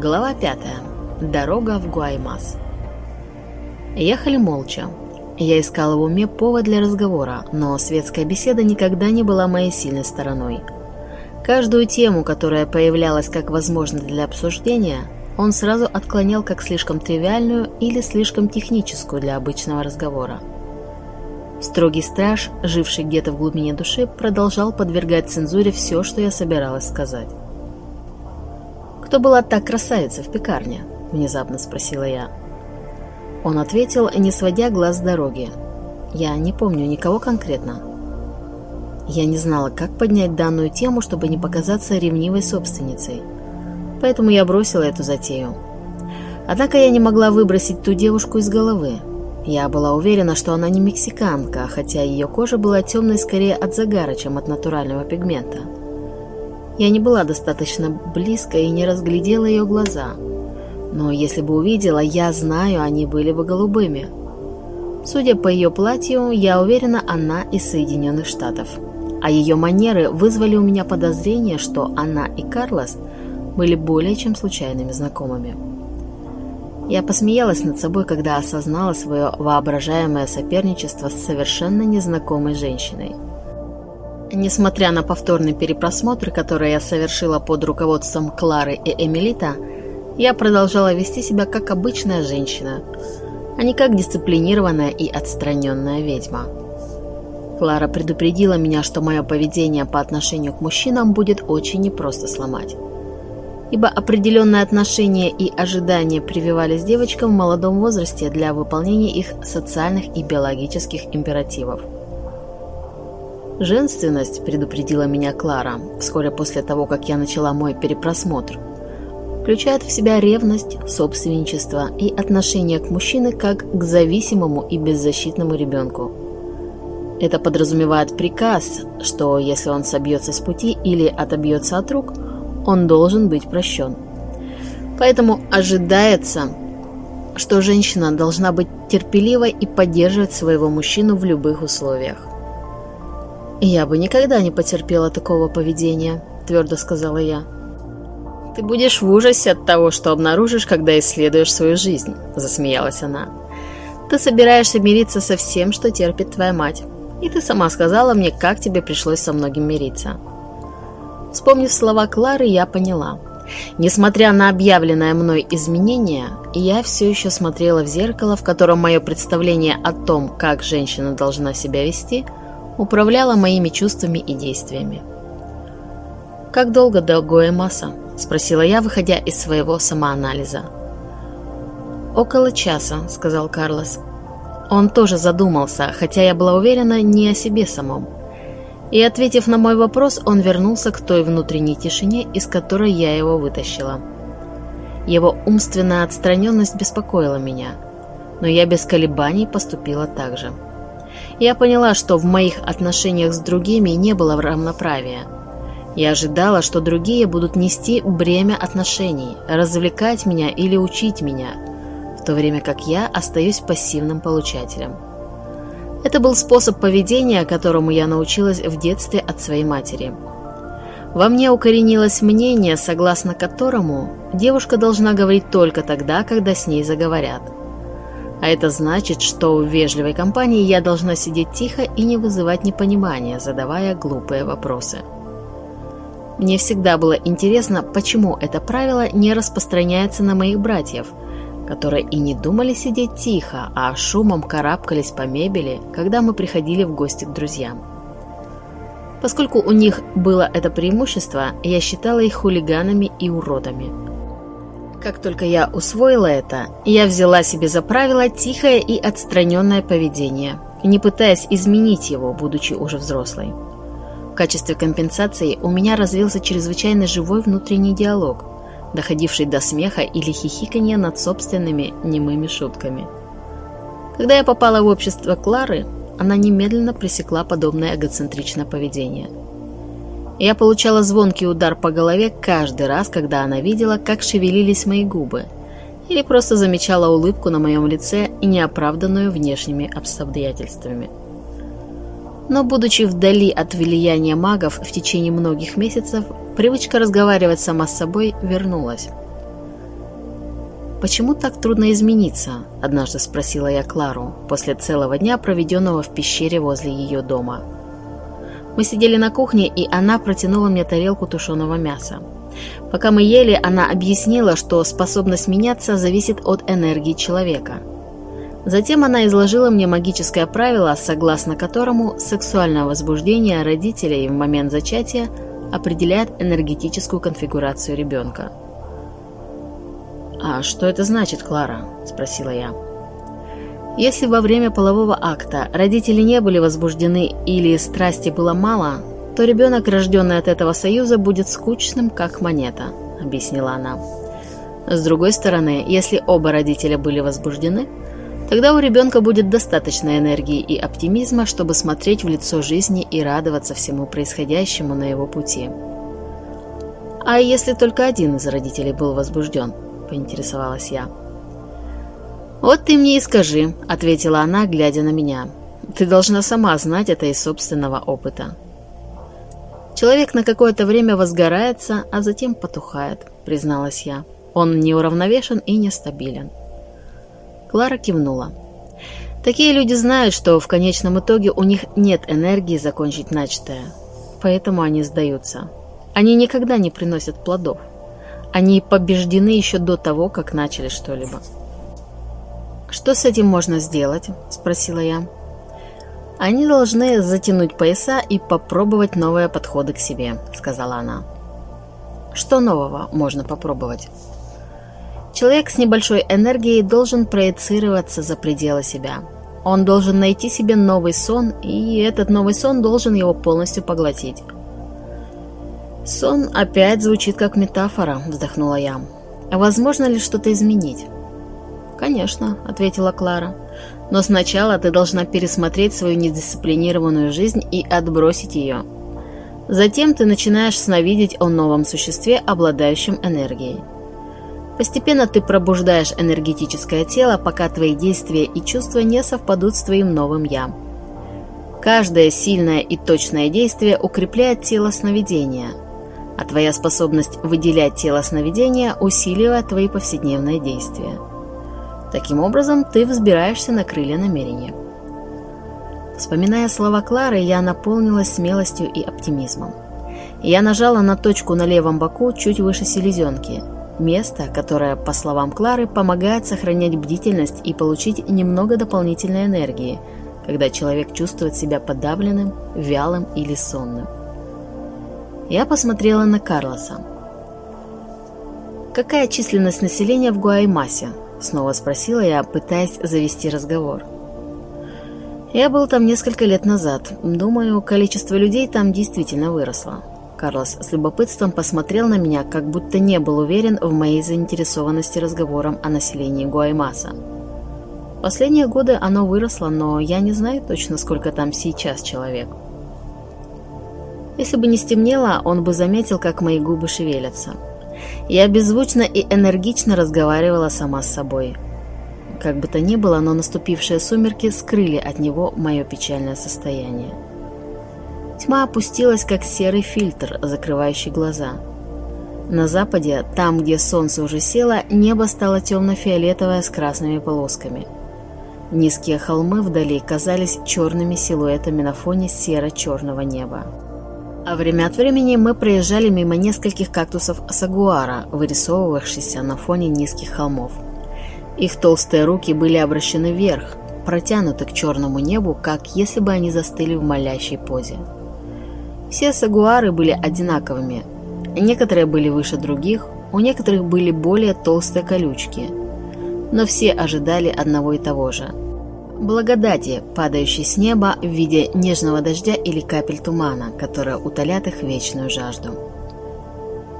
Глава 5. Дорога в Гуаймас. Ехали молча. Я искала в уме повод для разговора, но светская беседа никогда не была моей сильной стороной. Каждую тему, которая появлялась как возможность для обсуждения, он сразу отклонял как слишком тривиальную или слишком техническую для обычного разговора. Строгий страж, живший где-то в глубине души, продолжал подвергать цензуре все, что я собиралась сказать. «Кто была та красавица в пекарне?» – внезапно спросила я. Он ответил, не сводя глаз с дороги. «Я не помню никого конкретно». Я не знала, как поднять данную тему, чтобы не показаться ревнивой собственницей. Поэтому я бросила эту затею. Однако я не могла выбросить ту девушку из головы. Я была уверена, что она не мексиканка, хотя ее кожа была темной скорее от загара, чем от натурального пигмента. Я не была достаточно близко и не разглядела ее глаза. Но если бы увидела, я знаю, они были бы голубыми. Судя по ее платью, я уверена, она из Соединенных Штатов. А ее манеры вызвали у меня подозрение, что она и Карлос были более чем случайными знакомыми. Я посмеялась над собой, когда осознала свое воображаемое соперничество с совершенно незнакомой женщиной – Несмотря на повторный перепросмотр, который я совершила под руководством Клары и Эмилита, я продолжала вести себя как обычная женщина, а не как дисциплинированная и отстраненная ведьма. Клара предупредила меня, что мое поведение по отношению к мужчинам будет очень непросто сломать. Ибо определенные отношения и ожидания прививались девочкам в молодом возрасте для выполнения их социальных и биологических императивов – Женственность, предупредила меня Клара, вскоре после того, как я начала мой перепросмотр, включает в себя ревность, собственничество и отношение к мужчине как к зависимому и беззащитному ребенку. Это подразумевает приказ, что если он собьется с пути или отобьется от рук, он должен быть прощен. Поэтому ожидается, что женщина должна быть терпеливой и поддерживать своего мужчину в любых условиях. «Я бы никогда не потерпела такого поведения», — твердо сказала я. «Ты будешь в ужасе от того, что обнаружишь, когда исследуешь свою жизнь», — засмеялась она. «Ты собираешься мириться со всем, что терпит твоя мать. И ты сама сказала мне, как тебе пришлось со многим мириться». Вспомнив слова Клары, я поняла. Несмотря на объявленное мной изменение, я все еще смотрела в зеркало, в котором мое представление о том, как женщина должна себя вести — управляла моими чувствами и действиями. «Как долго до Гоэмаса?» – спросила я, выходя из своего самоанализа. «Около часа», – сказал Карлос. Он тоже задумался, хотя я была уверена не о себе самом. И, ответив на мой вопрос, он вернулся к той внутренней тишине, из которой я его вытащила. Его умственная отстраненность беспокоила меня, но я без колебаний поступила так же. Я поняла, что в моих отношениях с другими не было равноправия. Я ожидала, что другие будут нести бремя отношений, развлекать меня или учить меня, в то время как я остаюсь пассивным получателем. Это был способ поведения, которому я научилась в детстве от своей матери. Во мне укоренилось мнение, согласно которому девушка должна говорить только тогда, когда с ней заговорят – а это значит, что в вежливой компании я должна сидеть тихо и не вызывать непонимания, задавая глупые вопросы. Мне всегда было интересно, почему это правило не распространяется на моих братьев, которые и не думали сидеть тихо, а шумом карабкались по мебели, когда мы приходили в гости к друзьям. Поскольку у них было это преимущество, я считала их хулиганами и уродами – как только я усвоила это, я взяла себе за правило тихое и отстраненное поведение, не пытаясь изменить его, будучи уже взрослой. В качестве компенсации у меня развился чрезвычайно живой внутренний диалог, доходивший до смеха или хихикания над собственными немыми шутками. Когда я попала в общество Клары, она немедленно пресекла подобное эгоцентричное поведение – я получала звонкий удар по голове каждый раз, когда она видела, как шевелились мои губы, или просто замечала улыбку на моем лице и неоправданную внешними обстоятельствами. Но, будучи вдали от влияния магов в течение многих месяцев, привычка разговаривать сама с собой вернулась. «Почему так трудно измениться?» – однажды спросила я Клару после целого дня, проведенного в пещере возле ее дома. Мы сидели на кухне, и она протянула мне тарелку тушеного мяса. Пока мы ели, она объяснила, что способность меняться зависит от энергии человека. Затем она изложила мне магическое правило, согласно которому сексуальное возбуждение родителей в момент зачатия определяет энергетическую конфигурацию ребенка. «А что это значит, Клара?» – спросила я. Если во время полового акта родители не были возбуждены или страсти было мало, то ребенок, рожденный от этого союза, будет скучным, как монета, объяснила она. С другой стороны, если оба родителя были возбуждены, тогда у ребенка будет достаточно энергии и оптимизма, чтобы смотреть в лицо жизни и радоваться всему происходящему на его пути. А если только один из родителей был возбужден –— поинтересовалась я. «Вот ты мне и скажи», — ответила она, глядя на меня. «Ты должна сама знать это из собственного опыта». «Человек на какое-то время возгорается, а затем потухает», — призналась я. «Он неуравновешен и нестабилен». Клара кивнула. «Такие люди знают, что в конечном итоге у них нет энергии закончить начатое, поэтому они сдаются. Они никогда не приносят плодов. Они побеждены еще до того, как начали что-либо. «Что с этим можно сделать?» – спросила я. «Они должны затянуть пояса и попробовать новые подходы к себе», – сказала она. «Что нового можно попробовать?» Человек с небольшой энергией должен проецироваться за пределы себя. Он должен найти себе новый сон, и этот новый сон должен его полностью поглотить. «Сон опять звучит как метафора», — вздохнула я. «Возможно ли что-то изменить?» «Конечно», — ответила Клара. «Но сначала ты должна пересмотреть свою недисциплинированную жизнь и отбросить ее. Затем ты начинаешь сновидеть о новом существе, обладающем энергией. Постепенно ты пробуждаешь энергетическое тело, пока твои действия и чувства не совпадут с твоим новым «я». Каждое сильное и точное действие укрепляет тело сновидения — а твоя способность выделять тело сновидения усиливает твои повседневные действия. Таким образом, ты взбираешься на крылья намерения. Вспоминая слова Клары, я наполнилась смелостью и оптимизмом. Я нажала на точку на левом боку чуть выше селезенки, место, которое, по словам Клары, помогает сохранять бдительность и получить немного дополнительной энергии, когда человек чувствует себя подавленным, вялым или сонным. Я посмотрела на Карлоса. «Какая численность населения в Гуаймасе?» — снова спросила я, пытаясь завести разговор. «Я был там несколько лет назад. Думаю, количество людей там действительно выросло». Карлос с любопытством посмотрел на меня, как будто не был уверен в моей заинтересованности разговором о населении Гуаймаса. Последние годы оно выросло, но я не знаю точно, сколько там сейчас человек. Если бы не стемнело, он бы заметил, как мои губы шевелятся. Я беззвучно и энергично разговаривала сама с собой. Как бы то ни было, но наступившие сумерки скрыли от него мое печальное состояние. Тьма опустилась, как серый фильтр, закрывающий глаза. На западе, там, где солнце уже село, небо стало темно-фиолетовое с красными полосками. Низкие холмы вдали казались черными силуэтами на фоне серо-черного неба. А время от времени мы проезжали мимо нескольких кактусов сагуара, вырисовывавшихся на фоне низких холмов. Их толстые руки были обращены вверх, протянуты к черному небу, как если бы они застыли в молящей позе. Все сагуары были одинаковыми. Некоторые были выше других, у некоторых были более толстые колючки. Но все ожидали одного и того же – благодати, падающей с неба в виде нежного дождя или капель тумана, которые утолят их вечную жажду.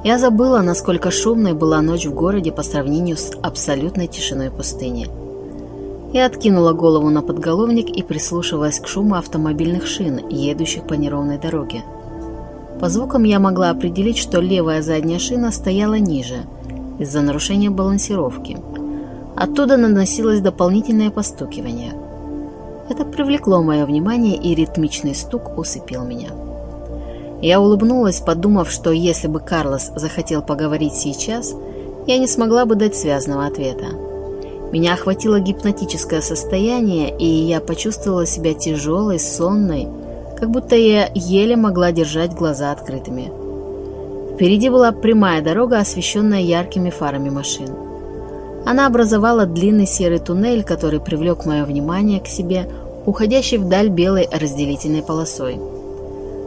Я забыла, насколько шумной была ночь в городе по сравнению с абсолютной тишиной пустыни. Я откинула голову на подголовник и прислушивалась к шуму автомобильных шин, едущих по неровной дороге. По звукам я могла определить, что левая задняя шина стояла ниже, из-за нарушения балансировки. Оттуда наносилось дополнительное постукивание – это привлекло мое внимание, и ритмичный стук усыпил меня. Я улыбнулась, подумав, что если бы Карлос захотел поговорить сейчас, я не смогла бы дать связного ответа. Меня охватило гипнотическое состояние, и я почувствовала себя тяжелой, сонной, как будто я еле могла держать глаза открытыми. Впереди была прямая дорога, освещенная яркими фарами машин. Она образовала длинный серый туннель, который привлек мое внимание к себе, уходящий вдаль белой разделительной полосой.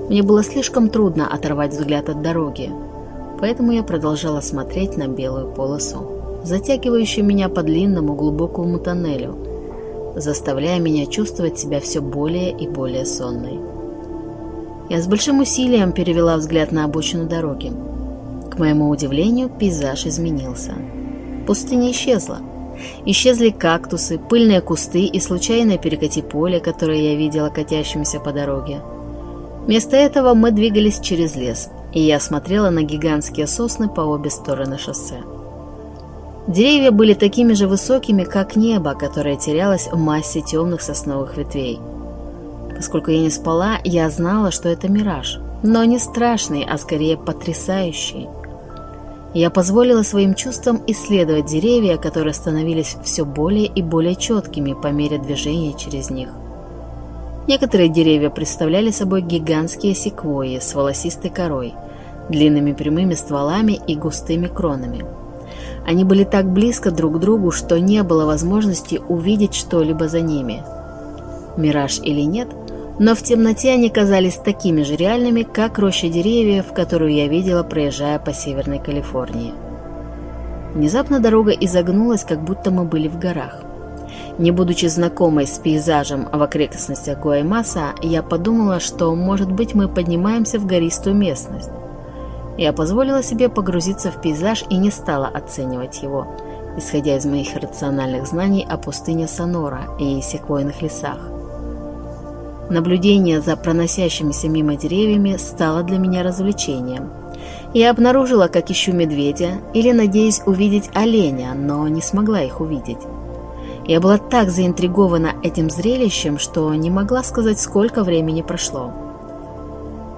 Мне было слишком трудно оторвать взгляд от дороги, поэтому я продолжала смотреть на белую полосу затягивающую меня по длинному глубокому тоннелю, заставляя меня чувствовать себя все более и более сонной. Я с большим усилием перевела взгляд на обочину дороги. К моему удивлению, пейзаж изменился. Пустыня исчезла. Исчезли кактусы, пыльные кусты и случайное перекати поле, которое я видела катящимся по дороге. Вместо этого мы двигались через лес, и я смотрела на гигантские сосны по обе стороны шоссе. Деревья были такими же высокими, как небо, которое терялось в массе темных сосновых ветвей. Поскольку я не спала, я знала, что это мираж, но не страшный, а скорее потрясающий. Я позволила своим чувствам исследовать деревья, которые становились все более и более четкими по мере движения через них. Некоторые деревья представляли собой гигантские секвойи с волосистой корой, длинными прямыми стволами и густыми кронами – они были так близко друг к другу, что не было возможности увидеть что-либо за ними. Мираж или нет, но в темноте они казались такими же реальными, как роща деревьев, которую я видела, проезжая по Северной Калифорнии. Внезапно дорога изогнулась, как будто мы были в горах. Не будучи знакомой с пейзажем в окрестностях Гуаймаса, я подумала, что, может быть, мы поднимаемся в гористую местность. Я позволила себе погрузиться в пейзаж и не стала оценивать его, исходя из моих рациональных знаний о пустыне Сонора и секвойных лесах. Наблюдение за проносящимися мимо деревьями стало для меня развлечением. Я обнаружила, как ищу медведя или надеюсь увидеть оленя, но не смогла их увидеть. Я была так заинтригована этим зрелищем, что не могла сказать, сколько времени прошло.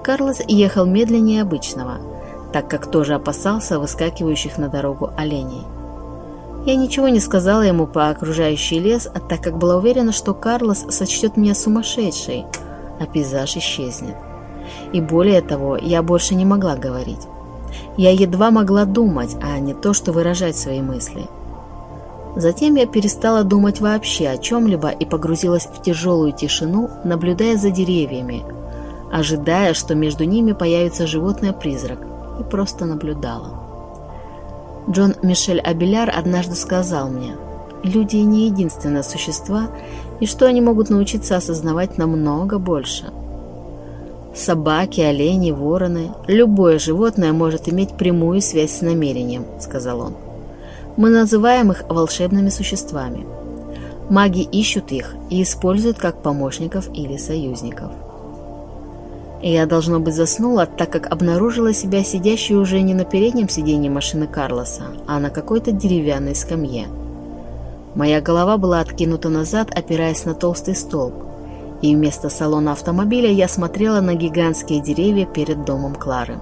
Карлос ехал медленнее обычного – так как тоже опасался выскакивающих на дорогу оленей. Я ничего не сказала ему по окружающий лес, а так как была уверена, что Карлос сочтет меня сумасшедшей, а пейзаж исчезнет. И более того, я больше не могла говорить. Я едва могла думать, а не то, что выражать свои мысли. Затем я перестала думать вообще о чем-либо и погрузилась в тяжелую тишину, наблюдая за деревьями, ожидая, что между ними появится животное-призрак, и просто наблюдала. Джон Мишель Абеляр однажды сказал мне, «Люди не единственные существа, и что они могут научиться осознавать намного больше». «Собаки, олени, вороны, любое животное может иметь прямую связь с намерением», — сказал он. «Мы называем их волшебными существами. Маги ищут их и используют как помощников или союзников». Я, должно быть, заснула, так как обнаружила себя сидящей уже не на переднем сиденье машины Карлоса, а на какой-то деревянной скамье. Моя голова была откинута назад, опираясь на толстый столб, и вместо салона автомобиля я смотрела на гигантские деревья перед домом Клары.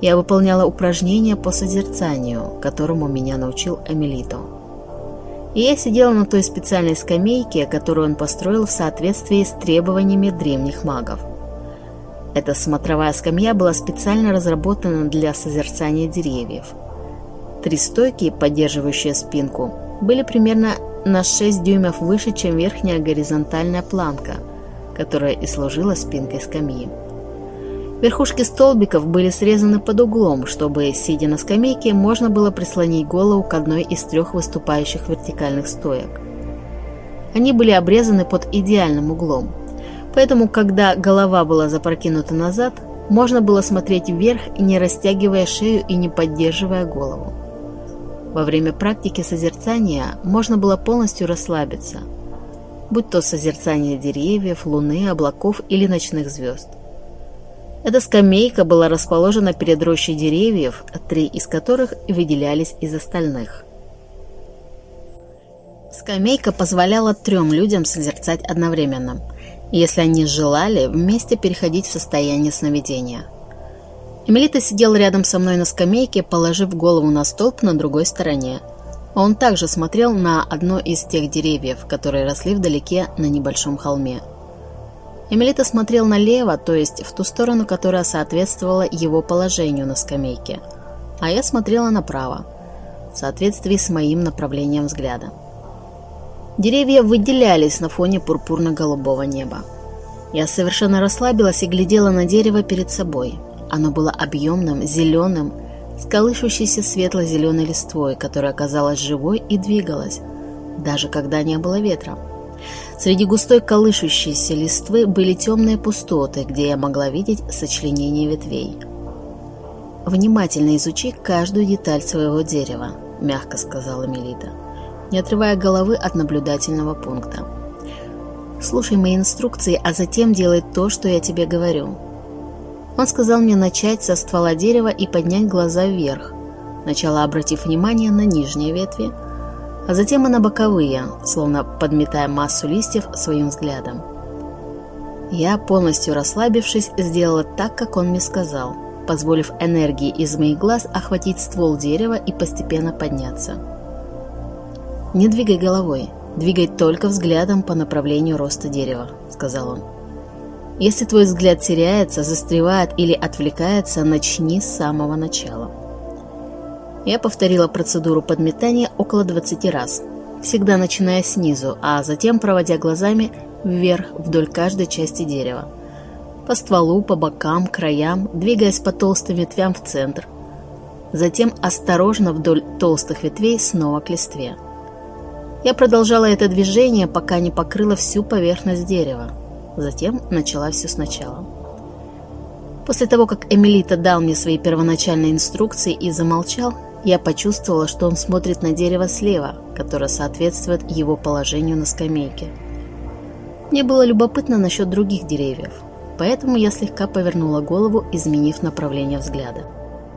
Я выполняла упражнения по созерцанию, которому меня научил Эмилито. И я сидела на той специальной скамейке, которую он построил в соответствии с требованиями древних магов – эта смотровая скамья была специально разработана для созерцания деревьев. Три стойки, поддерживающие спинку, были примерно на 6 дюймов выше, чем верхняя горизонтальная планка, которая и служила спинкой скамьи. Верхушки столбиков были срезаны под углом, чтобы, сидя на скамейке, можно было прислонить голову к одной из трех выступающих вертикальных стоек. Они были обрезаны под идеальным углом – Поэтому, когда голова была запрокинута назад, можно было смотреть вверх, не растягивая шею и не поддерживая голову. Во время практики созерцания можно было полностью расслабиться, будь то созерцание деревьев, луны, облаков или ночных звезд. Эта скамейка была расположена перед рощей деревьев, три из которых выделялись из остальных. Скамейка позволяла трем людям созерцать одновременно – если они желали вместе переходить в состояние сновидения. Эмилита сидел рядом со мной на скамейке, положив голову на столб на другой стороне. Он также смотрел на одно из тех деревьев, которые росли вдалеке на небольшом холме. Эмилита смотрел налево, то есть в ту сторону, которая соответствовала его положению на скамейке, а я смотрела направо, в соответствии с моим направлением взгляда. Деревья выделялись на фоне пурпурно-голубого неба. Я совершенно расслабилась и глядела на дерево перед собой – оно было объемным, зеленым, с колышущейся светло-зеленой листвой, которая казалась живой и двигалась, даже когда не было ветра. Среди густой колышущейся листвы были темные пустоты, где я могла видеть сочленение ветвей. «Внимательно изучи каждую деталь своего дерева», — мягко сказала Мелита, не отрывая головы от наблюдательного пункта. «Слушай мои инструкции, а затем делай то, что я тебе говорю. Он сказал мне начать со ствола дерева и поднять глаза вверх, сначала обратив внимание на нижние ветви, а затем и на боковые, словно подметая массу листьев своим взглядом. Я, полностью расслабившись, сделала так, как он мне сказал, позволив энергии из моих глаз охватить ствол дерева и постепенно подняться. «Не двигай головой, двигай только взглядом по направлению роста дерева», — сказал он. Если твой взгляд теряется, застревает или отвлекается, начни с самого начала. Я повторила процедуру подметания около 20 раз, всегда начиная снизу, а затем проводя глазами вверх вдоль каждой части дерева. По стволу, по бокам, краям, двигаясь по толстым ветвям в центр. Затем осторожно вдоль толстых ветвей снова к листве. Я продолжала это движение, пока не покрыла всю поверхность дерева. Затем начала все сначала. После того, как Эмилита дал мне свои первоначальные инструкции и замолчал, я почувствовала, что он смотрит на дерево слева, которое соответствует его положению на скамейке. Мне было любопытно насчет других деревьев, поэтому я слегка повернула голову, изменив направление взгляда.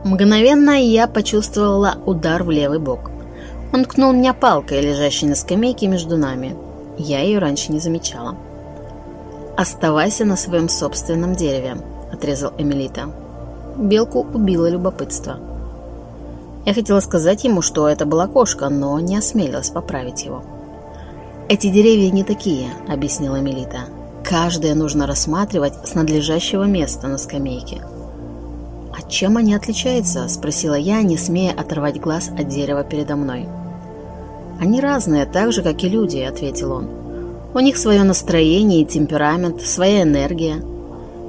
Мгновенно я почувствовала удар в левый бок. Он ткнул меня палкой, лежащей на скамейке между нами. Я ее раньше не замечала. «Оставайся на своем собственном дереве», — отрезал Эмилита. Белку убило любопытство. Я хотела сказать ему, что это была кошка, но не осмелилась поправить его. «Эти деревья не такие», — объяснила Эмилита. «Каждое нужно рассматривать с надлежащего места на скамейке». «А чем они отличаются?» — спросила я, не смея оторвать глаз от дерева передо мной. «Они разные, так же, как и люди», — ответил он. У них свое настроение и темперамент, своя энергия.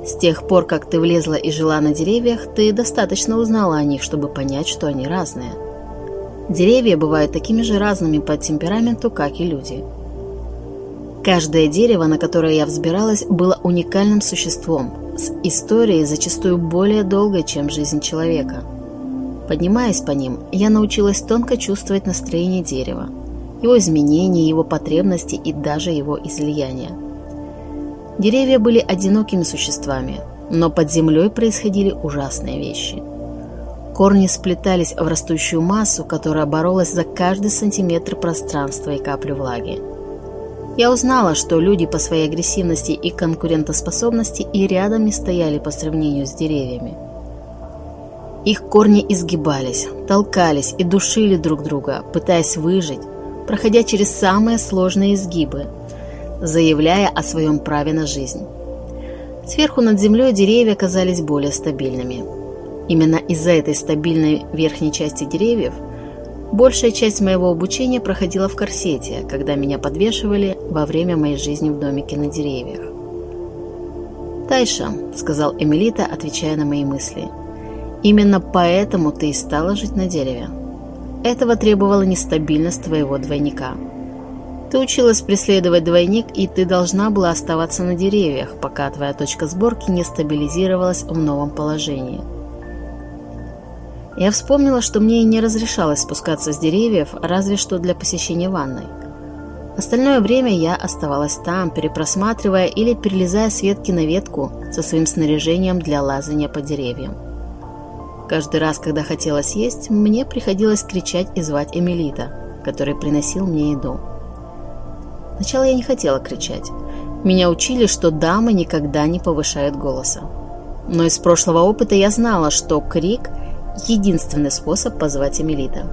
С тех пор, как ты влезла и жила на деревьях, ты достаточно узнала о них, чтобы понять, что они разные. Деревья бывают такими же разными по темпераменту, как и люди. Каждое дерево, на которое я взбиралась, было уникальным существом, с историей зачастую более долгой, чем жизнь человека. Поднимаясь по ним, я научилась тонко чувствовать настроение дерева, его изменения, его потребности и даже его излияния. Деревья были одинокими существами, но под землей происходили ужасные вещи. Корни сплетались в растущую массу, которая боролась за каждый сантиметр пространства и каплю влаги. Я узнала, что люди по своей агрессивности и конкурентоспособности и рядом не стояли по сравнению с деревьями. Их корни изгибались, толкались и душили друг друга, пытаясь выжить, проходя через самые сложные изгибы, заявляя о своем праве на жизнь. Сверху над землей деревья казались более стабильными. Именно из-за этой стабильной верхней части деревьев большая часть моего обучения проходила в корсете, когда меня подвешивали во время моей жизни в домике на деревьях. «Тайша», — сказал Эмилита, отвечая на мои мысли, — «именно поэтому ты и стала жить на дереве». Этого требовала нестабильность твоего двойника. Ты училась преследовать двойник, и ты должна была оставаться на деревьях, пока твоя точка сборки не стабилизировалась в новом положении. Я вспомнила, что мне и не разрешалось спускаться с деревьев, разве что для посещения ванной. Остальное время я оставалась там, перепросматривая или перелезая с ветки на ветку со своим снаряжением для лазания по деревьям. Каждый раз, когда хотелось есть, мне приходилось кричать и звать Эмилита, который приносил мне еду. Сначала я не хотела кричать. Меня учили, что дамы никогда не повышают голоса. Но из прошлого опыта я знала, что крик – единственный способ позвать Эмилита.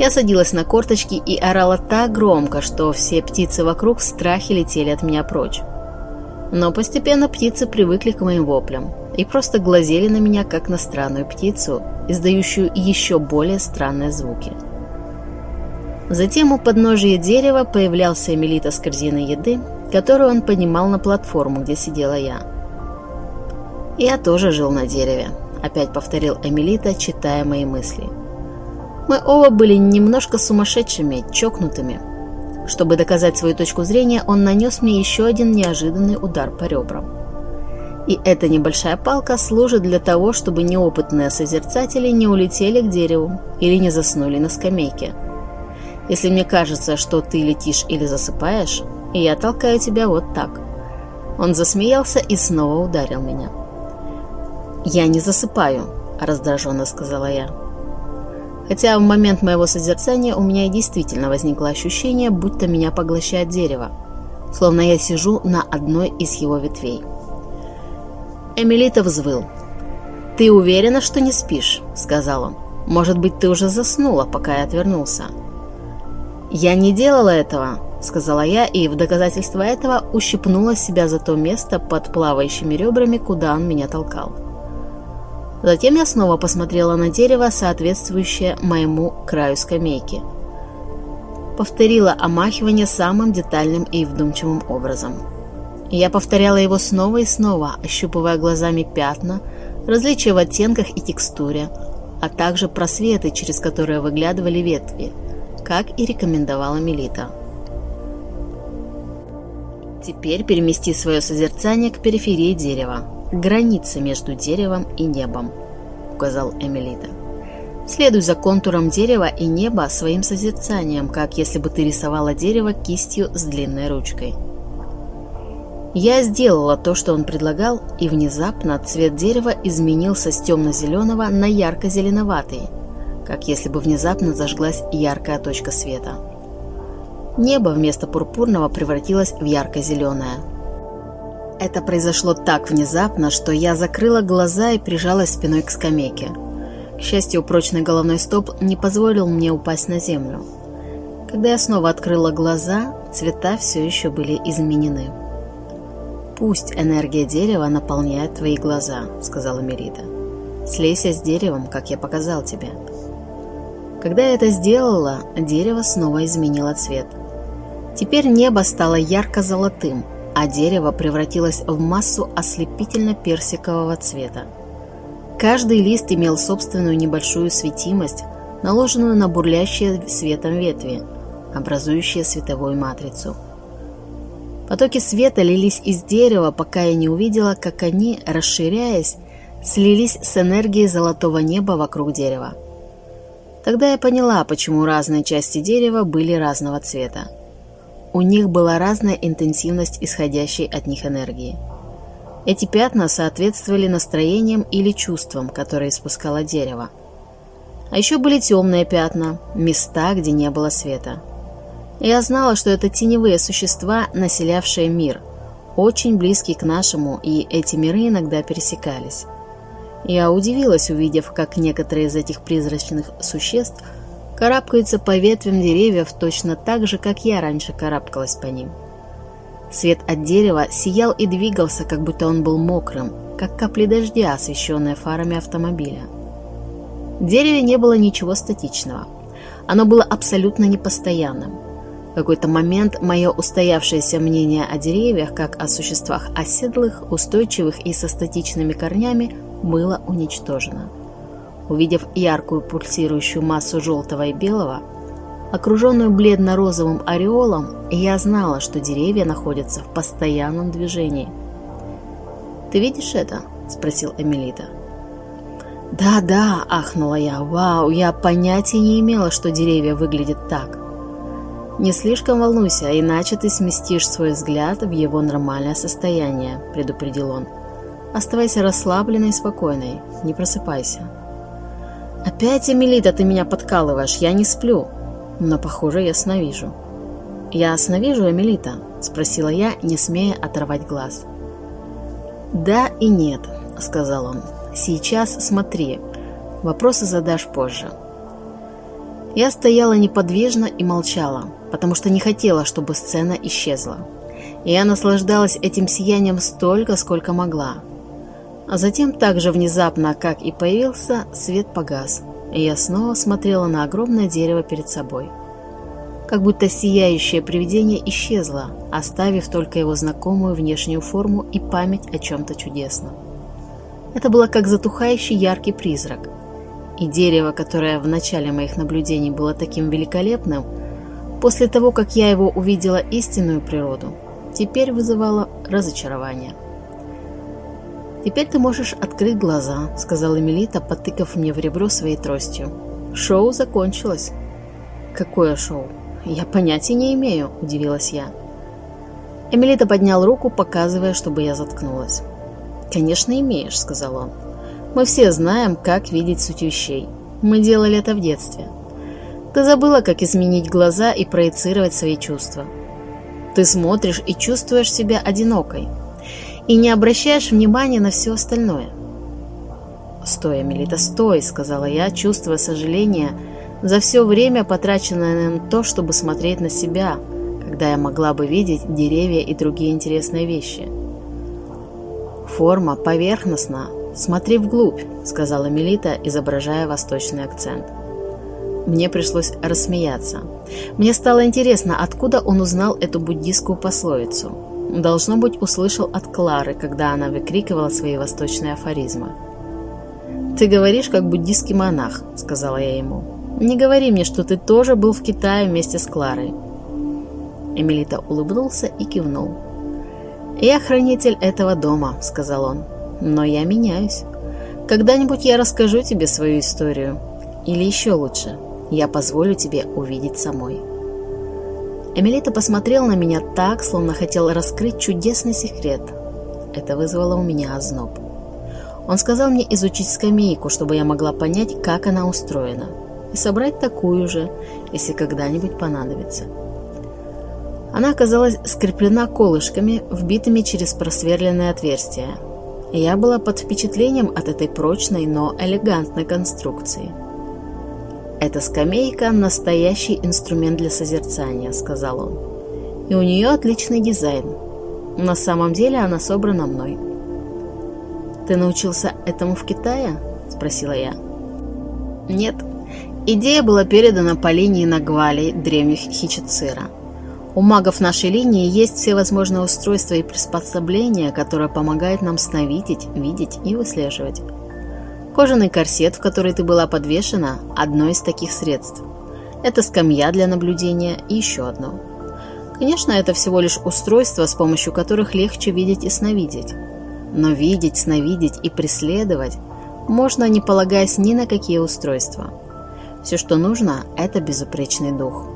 Я садилась на корточки и орала так громко, что все птицы вокруг в страхе летели от меня прочь. Но постепенно птицы привыкли к моим воплям и просто глазели на меня, как на странную птицу, издающую еще более странные звуки. Затем у подножия дерева появлялся Эмилита с корзиной еды, которую он поднимал на платформу, где сидела я. «Я тоже жил на дереве», — опять повторил Эмилита, читая мои мысли. «Мы оба были немножко сумасшедшими, чокнутыми, чтобы доказать свою точку зрения, он нанес мне еще один неожиданный удар по ребрам. И эта небольшая палка служит для того, чтобы неопытные созерцатели не улетели к дереву или не заснули на скамейке. Если мне кажется, что ты летишь или засыпаешь, я толкаю тебя вот так. Он засмеялся и снова ударил меня. «Я не засыпаю», – раздраженно сказала я. Хотя в момент моего созерцания у меня действительно возникло ощущение, будто меня поглощает дерево, словно я сижу на одной из его ветвей. Эмилита взвыл. «Ты уверена, что не спишь?» — сказал он. «Может быть, ты уже заснула, пока я отвернулся?» «Я не делала этого», — сказала я, и в доказательство этого ущипнула себя за то место под плавающими ребрами, куда он меня толкал. Затем я снова посмотрела на дерево, соответствующее моему краю скамейки. Повторила омахивание самым детальным и вдумчивым образом. Я повторяла его снова и снова, ощупывая глазами пятна, различия в оттенках и текстуре, а также просветы, через которые выглядывали ветви, как и рекомендовала Мелита. Теперь перемести свое созерцание к периферии дерева, граница между деревом и небом», — указал Эмилита. «Следуй за контуром дерева и неба своим созерцанием, как если бы ты рисовала дерево кистью с длинной ручкой». Я сделала то, что он предлагал, и внезапно цвет дерева изменился с темно-зеленого на ярко-зеленоватый, как если бы внезапно зажглась яркая точка света. Небо вместо пурпурного превратилось в ярко-зеленое – это произошло так внезапно, что я закрыла глаза и прижалась спиной к скамейке. К счастью, прочный головной стоп не позволил мне упасть на землю. Когда я снова открыла глаза, цвета все еще были изменены. «Пусть энергия дерева наполняет твои глаза», — сказала Мерида. «Слейся с деревом, как я показал тебе». Когда я это сделала, дерево снова изменило цвет. Теперь небо стало ярко-золотым, а дерево превратилось в массу ослепительно-персикового цвета. Каждый лист имел собственную небольшую светимость, наложенную на бурлящие светом ветви, образующие световую матрицу. Потоки света лились из дерева, пока я не увидела, как они, расширяясь, слились с энергией золотого неба вокруг дерева. Тогда я поняла, почему разные части дерева были разного цвета. У них была разная интенсивность исходящей от них энергии. Эти пятна соответствовали настроениям или чувствам, которые испускало дерево. А еще были темные пятна, места, где не было света. Я знала, что это теневые существа, населявшие мир, очень близкий к нашему, и эти миры иногда пересекались. Я удивилась, увидев, как некоторые из этих призрачных существ – карабкаются по ветвям деревьев точно так же, как я раньше карабкалась по ним. Свет от дерева сиял и двигался, как будто он был мокрым, как капли дождя, освещенные фарами автомобиля. В дереве не было ничего статичного. Оно было абсолютно непостоянным. Какой-то момент мое устоявшееся мнение о деревьях, как о существах оседлых, устойчивых и со статичными корнями, было уничтожено. Увидев яркую пульсирующую массу желтого и белого, окруженную бледно-розовым ореолом, я знала, что деревья находятся в постоянном движении. «Ты видишь это?» – спросил Эмилита. «Да, да», – ахнула я. «Вау, я понятия не имела, что деревья выглядят так». «Не слишком волнуйся, иначе ты сместишь свой взгляд в его нормальное состояние», – предупредил он. «Оставайся расслабленной и спокойной, не просыпайся». «Опять, Эмилита, ты меня подкалываешь, я не сплю». Но, похоже, я сновижу. «Я сновижу, Эмилита?» – спросила я, не смея оторвать глаз. «Да и нет. — сказал он. «Сейчас смотри. Вопросы задашь позже». Я стояла неподвижно и молчала, потому что не хотела, чтобы сцена исчезла. И я наслаждалась этим сиянием столько, сколько могла. А затем, так же внезапно, как и появился, свет погас, и я снова смотрела на огромное дерево перед собой. Как будто сияющее привидение исчезло, оставив только его знакомую внешнюю форму и память о чем-то чудесном. Это было как затухающий яркий призрак. И дерево, которое в начале моих наблюдений было таким великолепным, после того, как я его увидела истинную природу, теперь вызывало разочарование. «Теперь ты можешь открыть глаза», — сказала Мелита, потыкав мне в ребро своей тростью. «Шоу закончилось». «Какое шоу?» «Я понятия не имею», — удивилась я. Эмилита поднял руку, показывая, чтобы я заткнулась. «Конечно, имеешь», — сказал он. «Мы все знаем, как видеть суть вещей. Мы делали это в детстве. Ты забыла, как изменить глаза и проецировать свои чувства. Ты смотришь и чувствуешь себя одинокой. И не обращаешь внимания на все остальное. «Стой, Эмилита, стой», — сказала я, чувствуя сожаление за все время, потраченное на то, чтобы смотреть на себя, когда я могла бы видеть деревья и другие интересные вещи. «Форма поверхностна. Смотри вглубь», — сказала Мелита, изображая восточный акцент. Мне пришлось рассмеяться. Мне стало интересно, откуда он узнал эту буддийскую пословицу. Должно быть, услышал от Клары, когда она выкрикивала свои восточные афоризмы. «Ты говоришь, как буддийский монах», — сказала я ему. «Не говори мне, что ты тоже был в Китае вместе с Кларой». Эмилита улыбнулся и кивнул. «Я хранитель этого дома», — сказал он. «Но я меняюсь. Когда-нибудь я расскажу тебе свою историю. Или еще лучше, я позволю тебе увидеть самой». Эмилита посмотрел на меня так, словно хотел раскрыть чудесный секрет. Это вызвало у меня озноб. Он сказал мне изучить скамейку, чтобы я могла понять, как она устроена, и собрать такую же, если когда-нибудь понадобится. Она оказалась скреплена колышками, вбитыми через просверленное отверстие. Я была под впечатлением от этой прочной, но элегантной конструкции. «Эта скамейка – настоящий инструмент для созерцания», – сказал он. «И у нее отличный дизайн. На самом деле она собрана мной». «Ты научился этому в Китае?» – спросила я. «Нет. Идея была передана по линии Нагвали древних Хичицира. У магов нашей линии есть все возможные устройства и приспособления, которые помогают нам сновидеть, видеть и выслеживать. Кожаный корсет, в который ты была подвешена, одно из таких средств. Это скамья для наблюдения и еще одно. Конечно, это всего лишь устройства, с помощью которых легче видеть и сновидеть. Но видеть, сновидеть и преследовать можно, не полагаясь ни на какие устройства. Все, что нужно, это безупречный дух.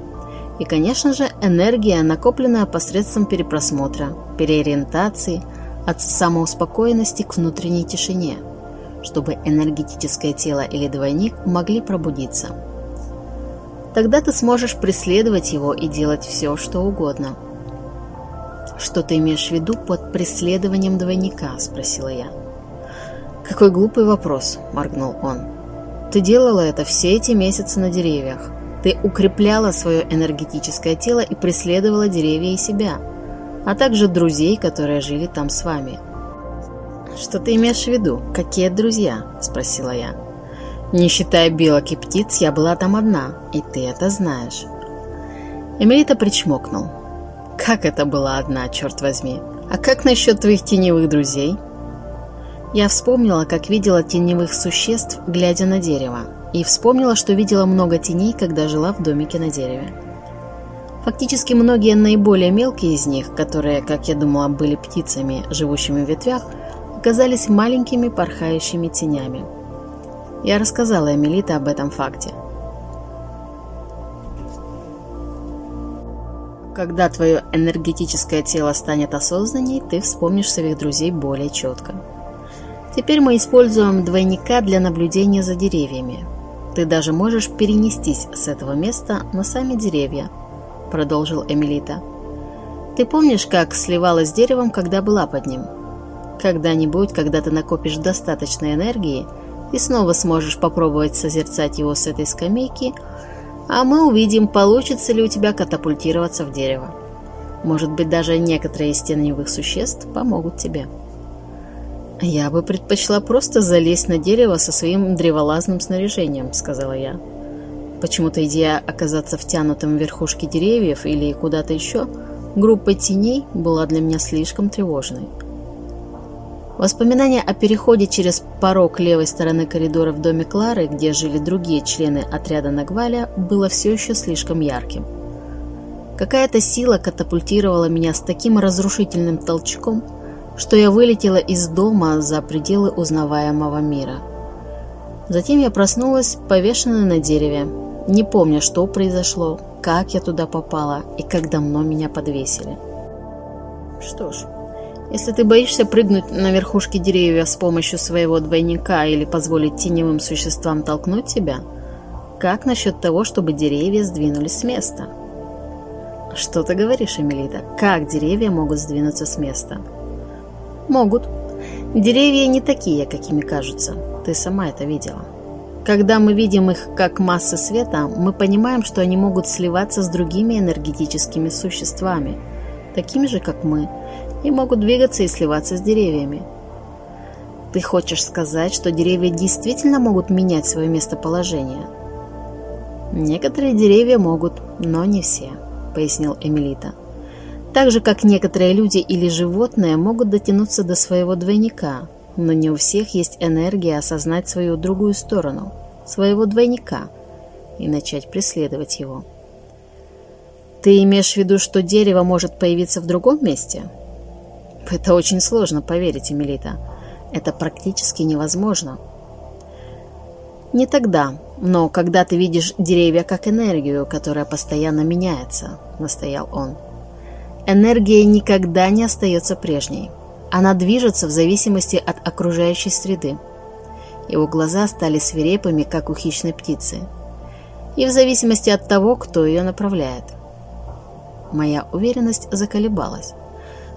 И, конечно же, энергия, накопленная посредством перепросмотра, переориентации, от самоуспокоенности к внутренней тишине, чтобы энергетическое тело или двойник могли пробудиться. Тогда ты сможешь преследовать его и делать все, что угодно. «Что ты имеешь в виду под преследованием двойника?» – спросила я. «Какой глупый вопрос», – моргнул он. «Ты делала это все эти месяцы на деревьях. Ты укрепляла свое энергетическое тело и преследовала деревья и себя, а также друзей, которые жили там с вами. «Что ты имеешь в виду? Какие друзья?» – спросила я. «Не считая белок и птиц, я была там одна, и ты это знаешь». Эмилита причмокнул. «Как это была одна, черт возьми? А как насчет твоих теневых друзей?» Я вспомнила, как видела теневых существ, глядя на дерево, и вспомнила, что видела много теней, когда жила в домике на дереве. Фактически многие наиболее мелкие из них, которые, как я думала, были птицами, живущими в ветвях, оказались маленькими порхающими тенями. Я рассказала Эмилите об этом факте. Когда твое энергетическое тело станет осознанней, ты вспомнишь своих друзей более четко. Теперь мы используем двойника для наблюдения за деревьями, ты даже можешь перенестись с этого места на сами деревья», — продолжил Эмилита. «Ты помнишь, как сливалась с деревом, когда была под ним? Когда-нибудь, когда ты накопишь достаточно энергии, и снова сможешь попробовать созерцать его с этой скамейки, а мы увидим, получится ли у тебя катапультироваться в дерево. Может быть, даже некоторые из теневых существ помогут тебе. «Я бы предпочла просто залезть на дерево со своим древолазным снаряжением», — сказала я. Почему-то идея оказаться втянутым в верхушки деревьев или куда-то еще группой теней была для меня слишком тревожной. Воспоминание о переходе через порог левой стороны коридора в доме Клары, где жили другие члены отряда Нагваля, было все еще слишком ярким. Какая-то сила катапультировала меня с таким разрушительным толчком, что я вылетела из дома за пределы узнаваемого мира. Затем я проснулась, повешенная на дереве, не помня, что произошло, как я туда попала и как давно меня подвесили. Что ж, если ты боишься прыгнуть на верхушки деревьев с помощью своего двойника или позволить теневым существам толкнуть тебя, как насчет того, чтобы деревья сдвинулись с места? Что ты говоришь, Эмилита? Как деревья могут сдвинуться с места? Могут. Деревья не такие, какими кажутся. Ты сама это видела. Когда мы видим их как массы света, мы понимаем, что они могут сливаться с другими энергетическими существами, такими же, как мы, и могут двигаться и сливаться с деревьями. Ты хочешь сказать, что деревья действительно могут менять свое местоположение? Некоторые деревья могут, но не все, пояснил Эмилита. Так же, как некоторые люди или животные могут дотянуться до своего двойника, но не у всех есть энергия осознать свою другую сторону, своего двойника, и начать преследовать его. Ты имеешь в виду, что дерево может появиться в другом месте? Это очень сложно поверить, Эмилита. Это практически невозможно. Не тогда, но когда ты видишь деревья как энергию, которая постоянно меняется, настоял он. Энергия никогда не остается прежней. Она движется в зависимости от окружающей среды. Его глаза стали свирепыми, как у хищной птицы. И в зависимости от того, кто ее направляет. Моя уверенность заколебалась.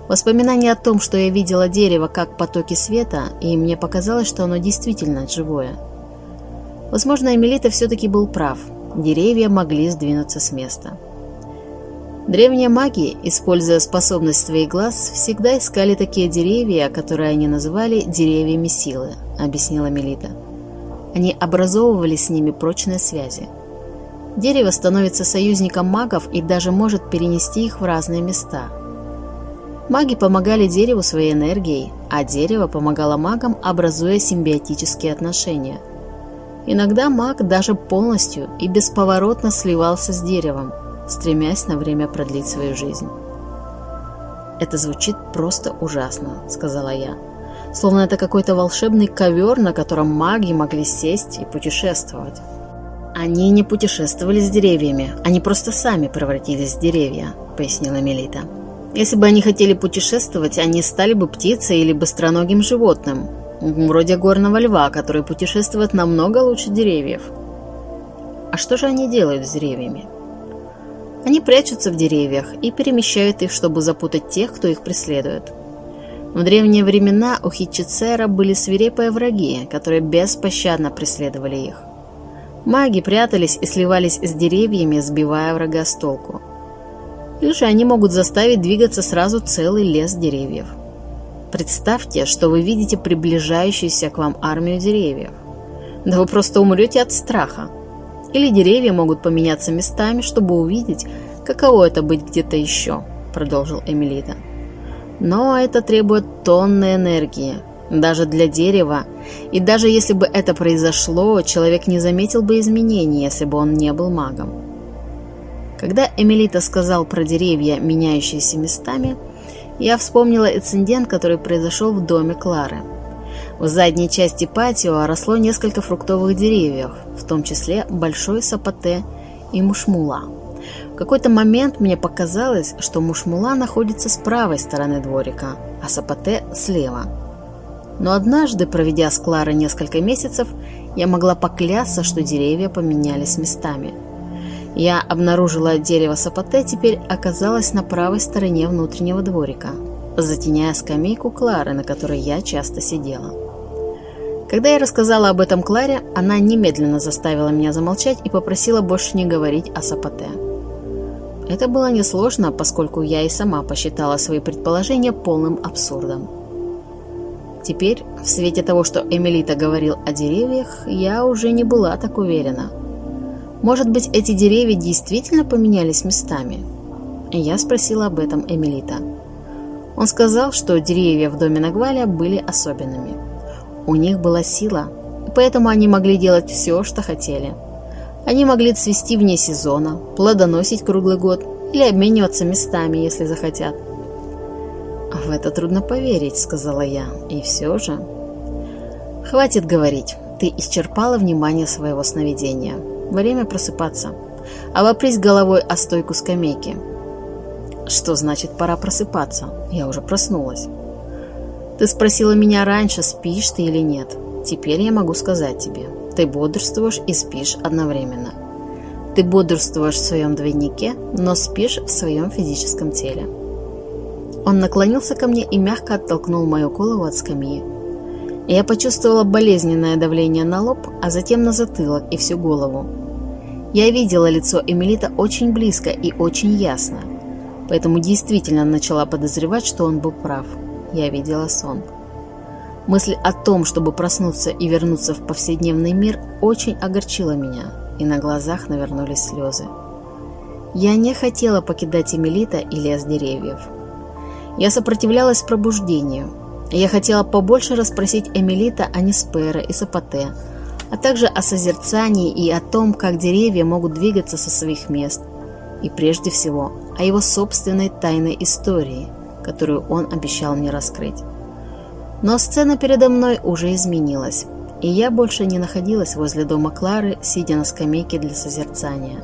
Воспоминание о том, что я видела дерево как потоки света, и мне показалось, что оно действительно живое. Возможно, Эмилита все-таки был прав. Деревья могли сдвинуться с места. Древние маги, используя способность своих глаз, всегда искали такие деревья, которые они называли «деревьями силы», — объяснила Мелита. Они образовывали с ними прочные связи. Дерево становится союзником магов и даже может перенести их в разные места — Маги помогали дереву своей энергией, а дерево помогало магам, образуя симбиотические отношения. Иногда маг даже полностью и бесповоротно сливался с деревом, стремясь на время продлить свою жизнь. «Это звучит просто ужасно», — сказала я. «Словно это какой-то волшебный ковер, на котором маги могли сесть и путешествовать». «Они не путешествовали с деревьями, они просто сами превратились в деревья», — пояснила Мелита. Если бы они хотели путешествовать, они стали бы птицей или быстроногим животным, вроде горного льва, который путешествует намного лучше деревьев. А что же они делают с деревьями? Они прячутся в деревьях и перемещают их, чтобы запутать тех, кто их преследует. В древние времена у Хитчицера были свирепые враги, которые беспощадно преследовали их. Маги прятались и сливались с деревьями, сбивая врага с толку или же они могут заставить двигаться сразу целый лес деревьев. Представьте, что вы видите приближающуюся к вам армию деревьев. Да вы просто умрете от страха. Или деревья могут поменяться местами, чтобы увидеть, каково это быть где-то еще, продолжил Эмилита. Но это требует тонны энергии, даже для дерева, и даже если бы это произошло, человек не заметил бы изменений, если бы он не был магом. Когда Эмилита сказал про деревья, меняющиеся местами, я вспомнила инцидент, который произошел в доме Клары. В задней части патио росло несколько фруктовых деревьев, в том числе большой сапоте и мушмула. В какой-то момент мне показалось, что мушмула находится с правой стороны дворика, а сапоте слева. Но однажды, проведя с Кларой несколько месяцев, я могла поклясться, что деревья поменялись местами – я обнаружила дерево сапоте, теперь оказалось на правой стороне внутреннего дворика. затеняя скамейку Клары, на которой я часто сидела. Когда я рассказала об этом Кларе, она немедленно заставила меня замолчать и попросила больше не говорить о Сапоте. Это было несложно, поскольку я и сама посчитала свои предположения полным абсурдом. Теперь, в свете того, что Эмилита говорил о деревьях, я уже не была так уверена. Может быть, эти деревья действительно поменялись местами? Я спросила об этом Эмилита. Он сказал, что деревья в доме Нагваля были особенными. У них была сила, поэтому они могли делать все, что хотели. Они могли цвести вне сезона, плодоносить круглый год или обмениваться местами, если захотят. «В это трудно поверить», — сказала я. «И все же...» «Хватит говорить. Ты исчерпала внимание своего сновидения. Время просыпаться. Обопрись головой о стойку скамейки. Что значит пора просыпаться? Я уже проснулась. Ты спросила меня раньше, спишь ты или нет. Теперь я могу сказать тебе. Ты бодрствуешь и спишь одновременно. Ты бодрствуешь в своем двойнике, но спишь в своем физическом теле. Он наклонился ко мне и мягко оттолкнул мою голову от скамьи. Я почувствовала болезненное давление на лоб, а затем на затылок и всю голову. Я видела лицо Эмилита очень близко и очень ясно – поэтому действительно начала подозревать, что он был прав. Я видела сон. Мысль о том, чтобы проснуться и вернуться в повседневный мир, очень огорчила меня, и на глазах навернулись слезы. Я не хотела покидать Эмилита и лес деревьев. Я сопротивлялась пробуждению. Я хотела побольше расспросить Эмилита о Неспера и Сапоте, а также о созерцании и о том, как деревья могут двигаться со своих мест, и прежде всего о его собственной тайной истории, которую он обещал мне раскрыть. Но сцена передо мной уже изменилась, и я больше не находилась возле дома Клары, сидя на скамейке для созерцания.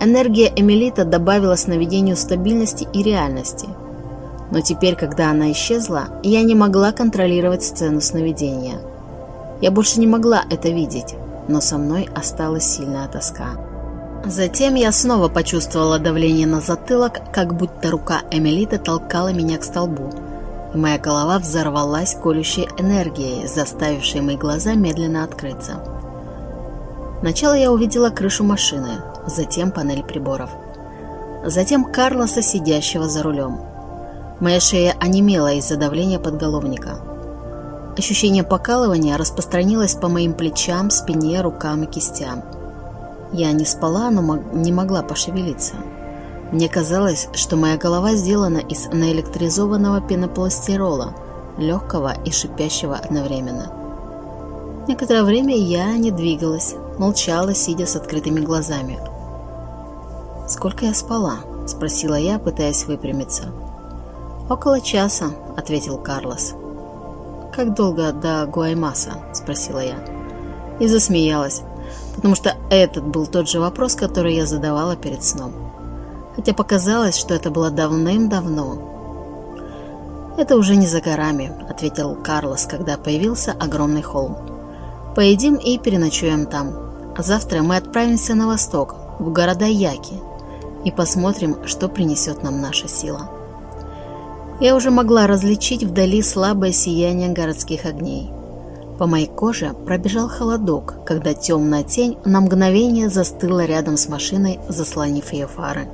Энергия Эмилита добавила сновидению стабильности и реальности. Но теперь, когда она исчезла, я не могла контролировать сцену сновидения. Я больше не могла это видеть, но со мной осталась сильная тоска. Затем я снова почувствовала давление на затылок, как будто рука Эмилита толкала меня к столбу. И моя голова взорвалась колющей энергией, заставившей мои глаза медленно открыться. Сначала я увидела крышу машины, затем панель приборов. Затем Карлоса, сидящего за рулем. Моя шея онемела из-за давления подголовника. Ощущение покалывания распространилось по моим плечам, спине, рукам и кистям. Я не спала, но не могла пошевелиться. Мне казалось, что моя голова сделана из наэлектризованного пенопластирола, легкого и шипящего одновременно. Некоторое время я не двигалась, молчала, сидя с открытыми глазами. «Сколько я спала?» – спросила я, пытаясь выпрямиться. «Около часа», – ответил Карлос. «Как долго до Гуаймаса?» – спросила я. И засмеялась потому что этот был тот же вопрос, который я задавала перед сном. Хотя показалось, что это было давным-давно. «Это уже не за горами», — ответил Карлос, когда появился огромный холм. «Поедим и переночуем там. Завтра мы отправимся на восток, в города Яки, и посмотрим, что принесет нам наша сила». Я уже могла различить вдали слабое сияние городских огней. По моей коже пробежал холодок, когда темная тень на мгновение застыла рядом с машиной, заслонив ее фары.